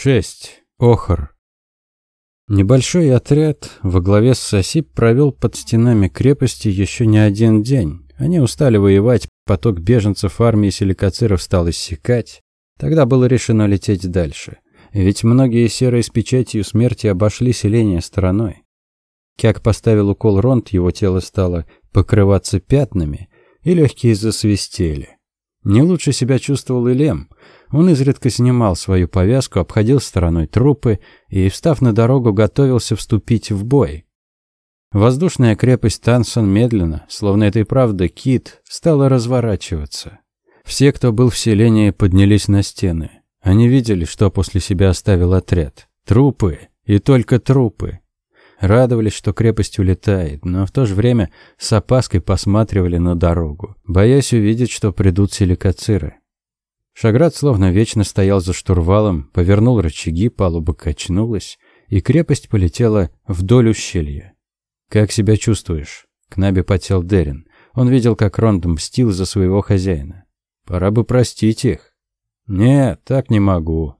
Шесть. Охр. Небольшой отряд во главе с Сосип провел под стенами крепости еще не один день. Они устали воевать, поток беженцев армии силикациров стал иссякать. Тогда было решено лететь дальше. Ведь многие серые с печатью смерти обошли селение стороной. Как поставил укол Ронт, его тело стало покрываться пятнами, и легкие засвистели. Не лучше себя чувствовал и Лем. Он изредка снимал свою повязку, обходил стороной трупы и, встав на дорогу, готовился вступить в бой. Воздушная крепость Тансон медленно, словно это и правда кит, стала разворачиваться. Все, кто был в селении, поднялись на стены. Они видели, что после себя оставил отряд. Трупы и только трупы. Радовались, что крепость улетает, но в то же время с опаской посматривали на дорогу, боясь увидеть, что придут силикациры. Шаград словно вечно стоял за штурвалом, повернул рычаги, палуба качнулась, и крепость полетела вдоль ущелья. «Как себя чувствуешь?» К Набе потел Дерин. Он видел, как Ронд мстил за своего хозяина. «Пора бы простить их». «Нет, так не могу».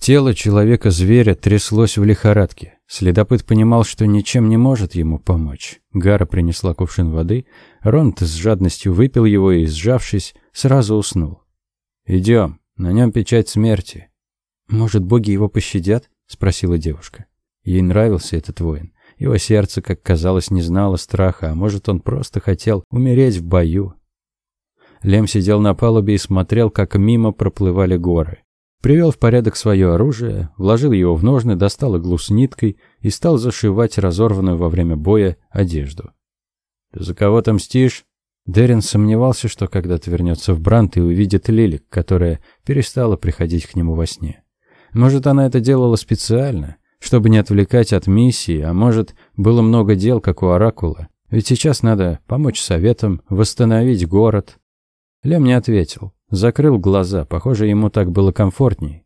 Тело человека-зверя тряслось в лихорадке. Следопыт понимал, что ничем не может ему помочь. Гара принесла кувшин воды. Ронд с жадностью выпил его и, сжавшись, сразу уснул. «Идем, на нем печать смерти». «Может, боги его пощадят?» — спросила девушка. Ей нравился этот воин. Его сердце, как казалось, не знало страха, а может, он просто хотел умереть в бою. Лем сидел на палубе и смотрел, как мимо проплывали горы. Привел в порядок свое оружие, вложил его в ножны, достал иглу с ниткой и стал зашивать разорванную во время боя одежду. «Ты за кого то мстишь?» Дерин сомневался, что когда-то вернется в Брант и увидит Лилик, которая перестала приходить к нему во сне. Может, она это делала специально, чтобы не отвлекать от миссии, а может, было много дел, как у Оракула. Ведь сейчас надо помочь советам, восстановить город. Лем не ответил, закрыл глаза, похоже, ему так было комфортней.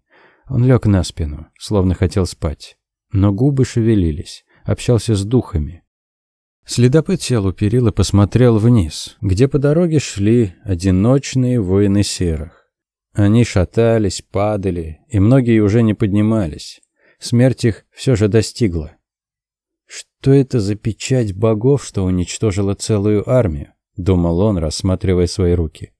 Он лег на спину, словно хотел спать. Но губы шевелились, общался с духами. Следопыт сел у перил и посмотрел вниз, где по дороге шли одиночные воины серых. Они шатались, падали, и многие уже не поднимались. Смерть их все же достигла. «Что это за печать богов, что уничтожила целую армию?» — думал он, рассматривая свои руки.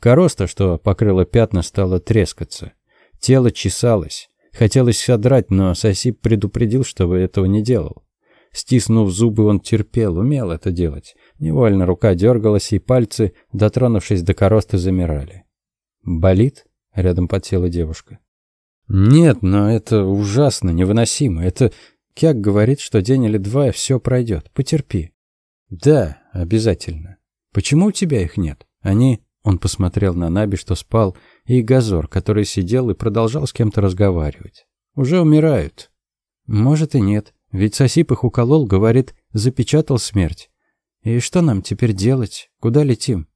Короста, что покрыла пятна, стала трескаться. Тело чесалось. Хотелось содрать, но Сосип предупредил, чтобы этого не делал. Стиснув зубы, он терпел, умел это делать. Невольно рука дергалась, и пальцы, дотронувшись до короста, замирали. «Болит?» — рядом подсела девушка. «Нет, но это ужасно, невыносимо. Это Кяк говорит, что день или два, и все пройдет. Потерпи». «Да, обязательно. Почему у тебя их нет? Они...» Он посмотрел на Наби, что спал, и Газор, который сидел и продолжал с кем-то разговаривать. «Уже умирают». «Может и нет. Ведь Сосип их уколол, говорит, запечатал смерть. И что нам теперь делать? Куда летим?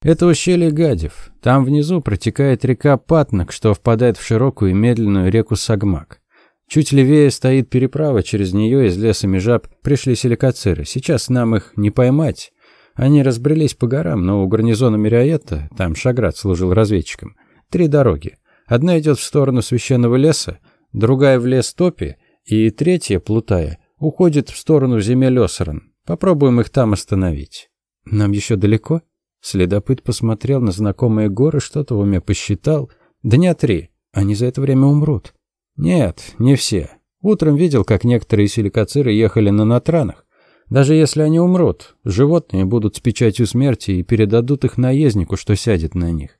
Это ущелье Гадев. Там внизу протекает река Патнак, что впадает в широкую и медленную реку Сагмак. Чуть левее стоит переправа, через нее из леса Межаб пришли силикациры. Сейчас нам их не поймать. Они разбрелись по горам, но у гарнизона Мириаетта, там Шаград служил разведчиком, три дороги. Одна идет в сторону священного леса, другая в лес Топи, и третья, плутая, уходит в сторону земель Осран. Попробуем их там остановить. Нам еще далеко? Следопыт посмотрел на знакомые горы, что-то в уме посчитал. Дня три. Они за это время умрут. Нет, не все. Утром видел, как некоторые силикациры ехали на натранах. Даже если они умрут, животные будут с печатью смерти и передадут их наезднику, что сядет на них.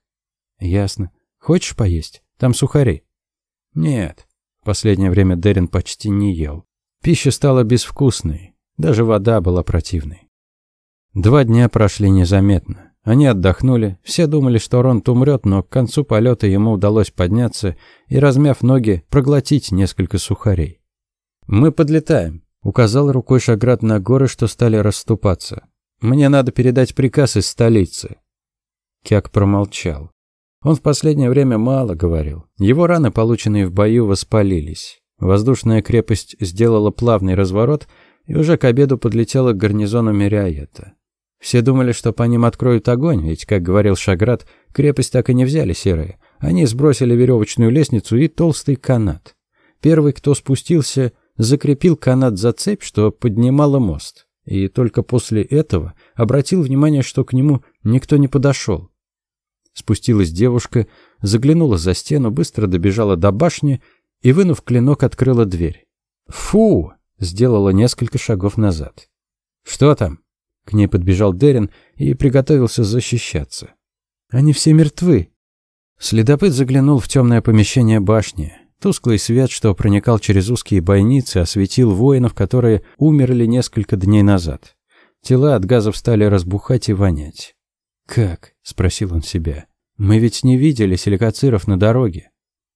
Ясно. Хочешь поесть? Там сухари. Нет. В последнее время Дерин почти не ел. Пища стала безвкусной, даже вода была противной. Два дня прошли незаметно. Они отдохнули, все думали, что Ронт умрет, но к концу полета ему удалось подняться и, размяв ноги, проглотить несколько сухарей. «Мы подлетаем», — указал рукой Шаград на горы, что стали расступаться. «Мне надо передать приказ из столицы». Кяк промолчал. Он в последнее время мало говорил. Его раны, полученные в бою, воспалились. Воздушная крепость сделала плавный разворот и уже к обеду подлетела к гарнизону Мириаета. Все думали, что по ним откроют огонь, ведь, как говорил Шаград, крепость так и не взяли серые, Они сбросили веревочную лестницу и толстый канат. Первый, кто спустился, закрепил канат за цепь, что поднимала мост. И только после этого обратил внимание, что к нему никто не подошел. Спустилась девушка, заглянула за стену, быстро добежала до башни и, вынув клинок, открыла дверь. «Фу!» — сделала несколько шагов назад. «Что там?» К ней подбежал Дерин и приготовился защищаться. «Они все мертвы». Следопыт заглянул в темное помещение башни. Тусклый свет, что проникал через узкие бойницы, осветил воинов, которые умерли несколько дней назад. Тела от газов стали разбухать и вонять. «Как?» — спросил он себя. «Мы ведь не видели силикациров на дороге».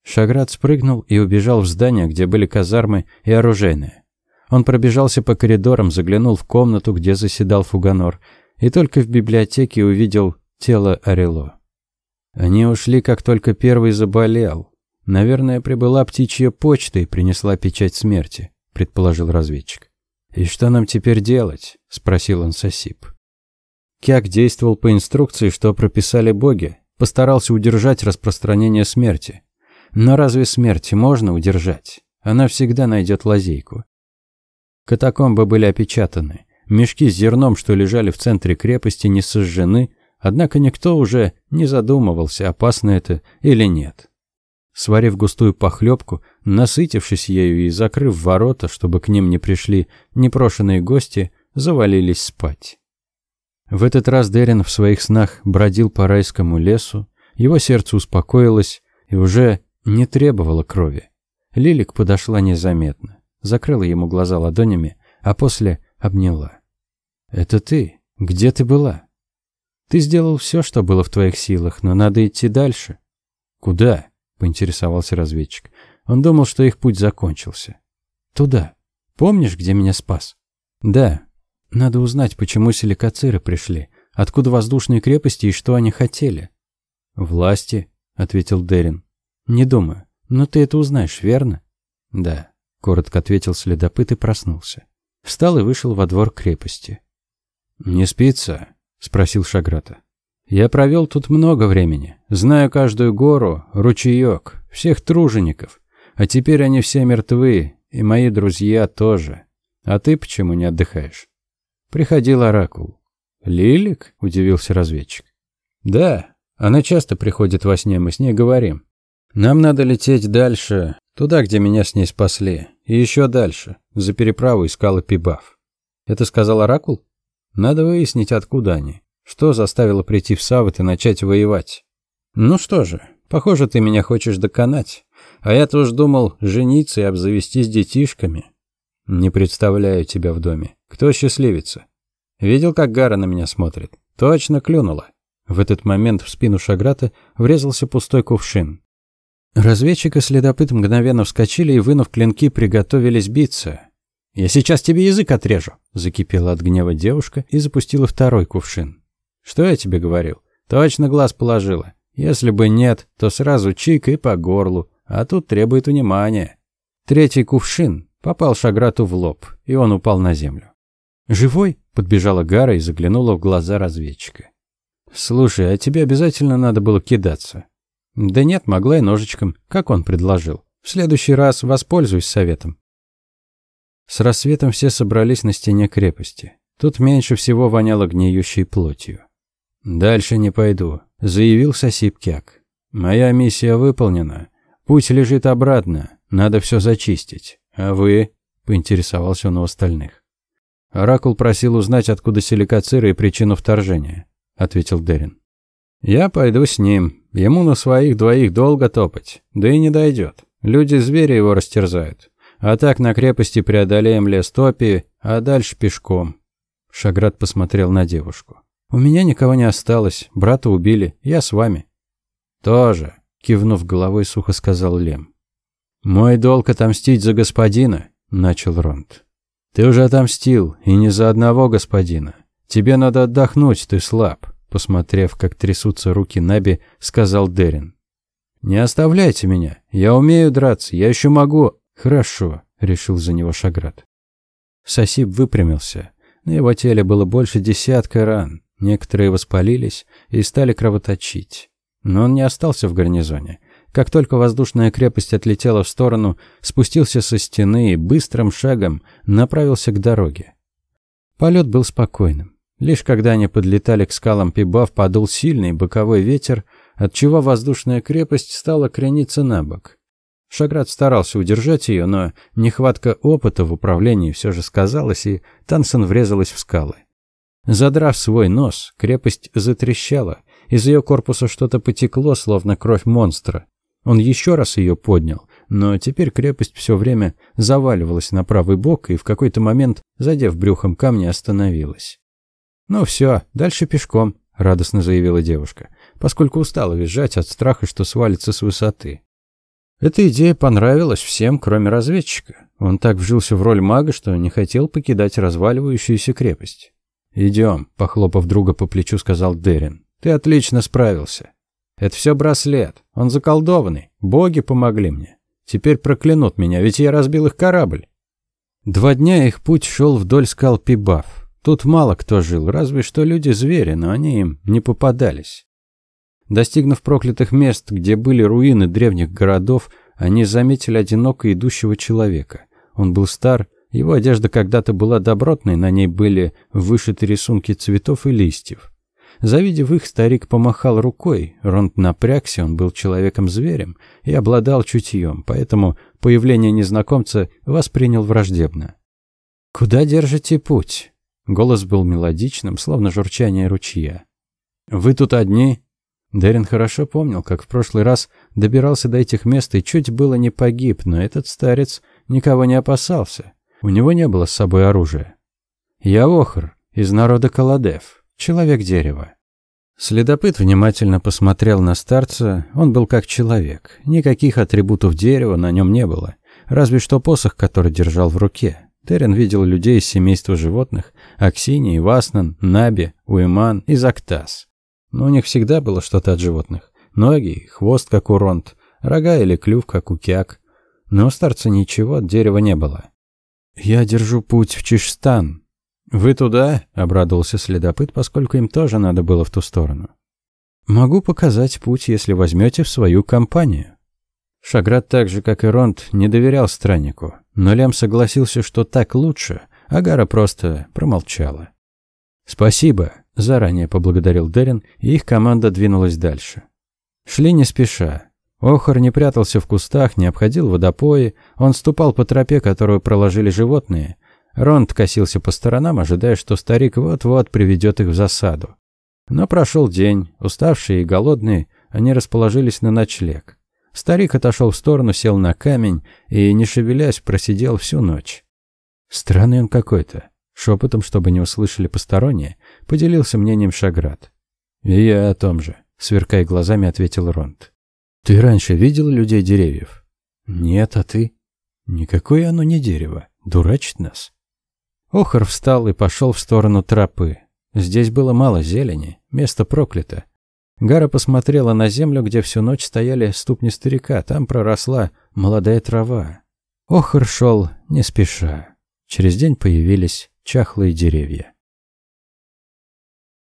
Шаград спрыгнул и убежал в здание, где были казармы и оружейные. Он пробежался по коридорам, заглянул в комнату, где заседал Фуганор, и только в библиотеке увидел тело Орело. Они ушли, как только первый заболел. Наверное, прибыла птичья почта и принесла печать смерти, предположил разведчик. И что нам теперь делать? спросил он Сосип. Кяк действовал по инструкции, что прописали боги, постарался удержать распространение смерти. Но разве смерти можно удержать? Она всегда найдет лазейку. Катакомбы были опечатаны. Мешки с зерном, что лежали в центре крепости, не сожжены, однако никто уже не задумывался, опасно это или нет. Сварив густую похлебку, насытившись ею и закрыв ворота, чтобы к ним не пришли непрошенные гости, завалились спать. В этот раз Дерин в своих снах бродил по райскому лесу, его сердце успокоилось и уже не требовало крови. Лилик подошла незаметно, закрыла ему глаза ладонями, а после обняла. «Это ты? Где ты была?» «Ты сделал все, что было в твоих силах, но надо идти дальше». «Куда?» — поинтересовался разведчик. Он думал, что их путь закончился. «Туда. Помнишь, где меня спас?» «Да. Надо узнать, почему силикациры пришли, откуда воздушные крепости и что они хотели». «Власти», — ответил Дерин. «Не думаю. Но ты это узнаешь, верно?» «Да», — коротко ответил следопыт и проснулся. Встал и вышел во двор крепости. «Не спится?» — спросил Шаграта. Я провел тут много времени, знаю каждую гору, ручеек, всех тружеников. А теперь они все мертвы, и мои друзья тоже. А ты почему не отдыхаешь? Приходил оракул. Лилик? Удивился разведчик. Да, она часто приходит во сне, мы с ней говорим. Нам надо лететь дальше, туда, где меня с ней спасли, и еще дальше, за переправу искала Пибав. Это сказал оракул? Надо выяснить, откуда они. Что заставило прийти в Савот и начать воевать? Ну что же, похоже, ты меня хочешь доконать. А я-то уж думал жениться и обзавестись детишками. Не представляю тебя в доме. Кто счастливится? Видел, как Гара на меня смотрит? Точно клюнула. В этот момент в спину Шаграта врезался пустой кувшин. Разведчик и следопыт мгновенно вскочили и, вынув клинки, приготовились биться. «Я сейчас тебе язык отрежу!» – закипела от гнева девушка и запустила второй кувшин. Что я тебе говорил? Точно глаз положила. Если бы нет, то сразу чик и по горлу, а тут требует внимания. Третий кувшин попал Шаграту в лоб, и он упал на землю. «Живой?» – подбежала Гара и заглянула в глаза разведчика. «Слушай, а тебе обязательно надо было кидаться?» «Да нет, могла и ножичком, как он предложил. В следующий раз воспользуюсь советом». С рассветом все собрались на стене крепости. Тут меньше всего воняло гниющей плотью. «Дальше не пойду», — заявил Сосипкяк. «Моя миссия выполнена. Путь лежит обратно. Надо все зачистить. А вы?» — поинтересовался он у остальных. «Оракул просил узнать, откуда силикациры и причину вторжения», — ответил Дерин. «Я пойду с ним. Ему на своих двоих долго топать. Да и не дойдет. Люди-звери его растерзают. А так на крепости преодолеем лес Топи, а дальше пешком». Шаград посмотрел на девушку. У меня никого не осталось, брата убили, я с вами. Тоже, кивнув головой, сухо сказал Лем. Мой долг отомстить за господина, начал Ронд. Ты уже отомстил, и не за одного господина. Тебе надо отдохнуть, ты слаб, посмотрев, как трясутся руки Наби, сказал Дерин. Не оставляйте меня, я умею драться, я еще могу. Хорошо, решил за него Шаград. Сосип выпрямился. На его теле было больше десятка ран. Некоторые воспалились и стали кровоточить. Но он не остался в гарнизоне. Как только воздушная крепость отлетела в сторону, спустился со стены и быстрым шагом направился к дороге. Полет был спокойным. Лишь когда они подлетали к скалам Пибав, подул сильный боковой ветер, отчего воздушная крепость стала крениться на бок. Шаград старался удержать ее, но нехватка опыта в управлении все же сказалась, и Тансон врезалась в скалы. Задрав свой нос, крепость затрещала. Из ее корпуса что-то потекло, словно кровь монстра. Он еще раз ее поднял, но теперь крепость все время заваливалась на правый бок и в какой-то момент, задев брюхом камни, остановилась. «Ну все, дальше пешком», — радостно заявила девушка, поскольку устала визжать от страха, что свалится с высоты. Эта идея понравилась всем, кроме разведчика. Он так вжился в роль мага, что не хотел покидать разваливающуюся крепость. «Идем», — похлопав друга по плечу, сказал Дерин. «Ты отлично справился. Это все браслет. Он заколдованный. Боги помогли мне. Теперь проклянут меня, ведь я разбил их корабль». Два дня их путь шел вдоль скал Пибаф. Тут мало кто жил, разве что люди-звери, но они им не попадались. Достигнув проклятых мест, где были руины древних городов, они заметили одиноко идущего человека. Он был стар, его одежда когда-то была добротной, на ней были вышиты рисунки цветов и листьев. Завидев их, старик помахал рукой. Ронд напрягся, он был человеком-зверем и обладал чутьем, поэтому появление незнакомца воспринял враждебно. «Куда держите путь?» Голос был мелодичным, словно журчание ручья. «Вы тут одни?» Дерин хорошо помнил, как в прошлый раз добирался до этих мест и чуть было не погиб, но этот старец никого не опасался. У него не было с собой оружия. «Я Охр, из народа Каладев, человек-дерево». Следопыт внимательно посмотрел на старца, он был как человек. Никаких атрибутов дерева на нем не было, разве что посох, который держал в руке. Терен видел людей из семейства животных – Аксинии, Васнан, Наби, Уэман и Зактас. Но у них всегда было что-то от животных. Ноги, хвост, как у ронт, рога или клюв, как у кяк. Но у старца ничего от дерева не было. «Я держу путь в Чешстан». «Вы туда?» – обрадовался следопыт, поскольку им тоже надо было в ту сторону. «Могу показать путь, если возьмете в свою компанию». Шаград так же, как и Ронд, не доверял страннику, но Лям согласился, что так лучше, а Гара просто промолчала. «Спасибо», – заранее поблагодарил Дерин, и их команда двинулась дальше. Шли не спеша. Охар не прятался в кустах, не обходил водопои, он ступал по тропе, которую проложили животные. Ронд косился по сторонам, ожидая, что старик вот-вот приведет их в засаду. Но прошел день, уставшие и голодные, они расположились на ночлег. Старик отошел в сторону, сел на камень и, не шевелясь, просидел всю ночь. Странный он какой-то. Шепотом, чтобы не услышали посторонние, поделился мнением Шаград. «И я о том же», — сверкая глазами, ответил Ронд. «Ты раньше видел людей деревьев?» «Нет, а ты?» «Никакое оно не дерево. Дурачит нас». Охар встал и пошел в сторону тропы. Здесь было мало зелени, место проклято. Гара посмотрела на землю, где всю ночь стояли ступни старика. Там проросла молодая трава. Охр шел не спеша. Через день появились чахлые деревья.